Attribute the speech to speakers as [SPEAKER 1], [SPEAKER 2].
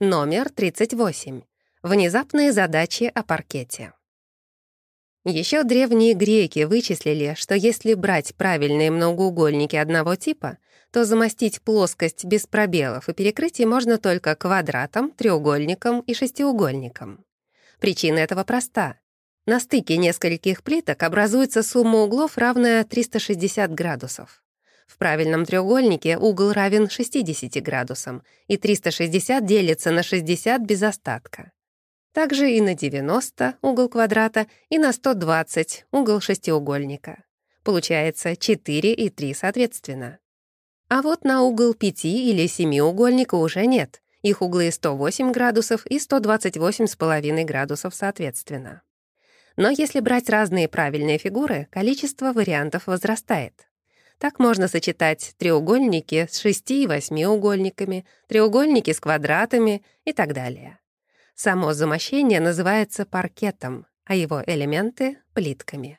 [SPEAKER 1] Номер 38. Внезапные задачи о паркете. Еще древние греки вычислили, что если брать правильные многоугольники одного типа, то замостить плоскость без пробелов и перекрытий можно только квадратом, треугольником и шестиугольником. Причина этого проста. На стыке нескольких плиток образуется сумма углов, равная 360 градусов. В правильном треугольнике угол равен 60 градусам, и 360 делится на 60 без остатка. Также и на 90 угол квадрата, и на 120 угол шестиугольника. Получается 4 и 3 соответственно. А вот на угол 5 или семиугольника уже нет. Их углы 108 градусов и 128,5 градусов соответственно. Но если брать разные правильные фигуры, количество вариантов возрастает. Так можно сочетать треугольники с шести и восьмиугольниками, треугольники с квадратами и так далее. Само замощение называется паркетом, а его элементы — плитками.